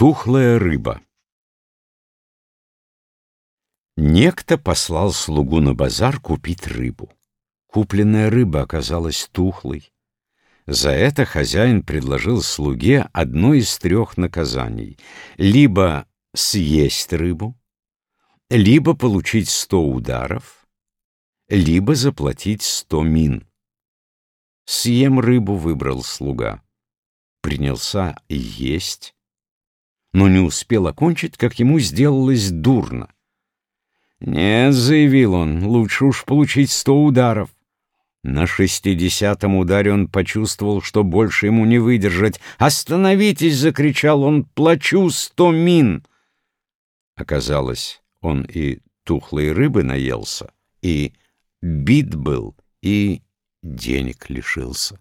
Тухлая рыба Некто послал слугу на базар купить рыбу. Купленная рыба оказалась тухлой. За это хозяин предложил слуге одно из трех наказаний — либо съесть рыбу, либо получить сто ударов, либо заплатить сто мин. Съем рыбу выбрал слуга. Принялся есть, но не успел окончить, как ему сделалось дурно. «Нет», — заявил он, — «лучше уж получить сто ударов». На шестидесятом ударе он почувствовал, что больше ему не выдержать. «Остановитесь!» — закричал он. «Плачу сто мин!» Оказалось, он и тухлой рыбы наелся, и бит был, и денег лишился.